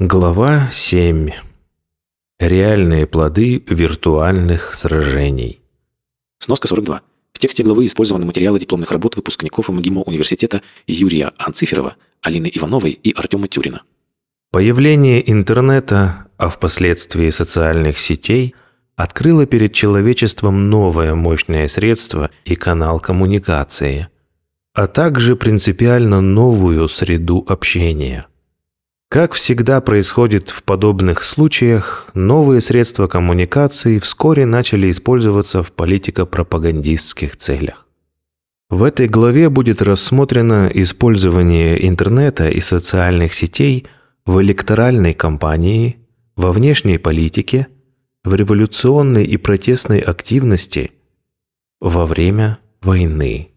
Глава 7. Реальные плоды виртуальных сражений. Сноска 42. В тексте главы использованы материалы дипломных работ выпускников МГИМО университета Юрия Анциферова, Алины Ивановой и Артема Тюрина. Появление интернета, а впоследствии социальных сетей, открыло перед человечеством новое мощное средство и канал коммуникации, а также принципиально новую среду общения – как всегда происходит в подобных случаях, новые средства коммуникации вскоре начали использоваться в политико-пропагандистских целях. В этой главе будет рассмотрено использование интернета и социальных сетей в электоральной кампании, во внешней политике, в революционной и протестной активности во время войны.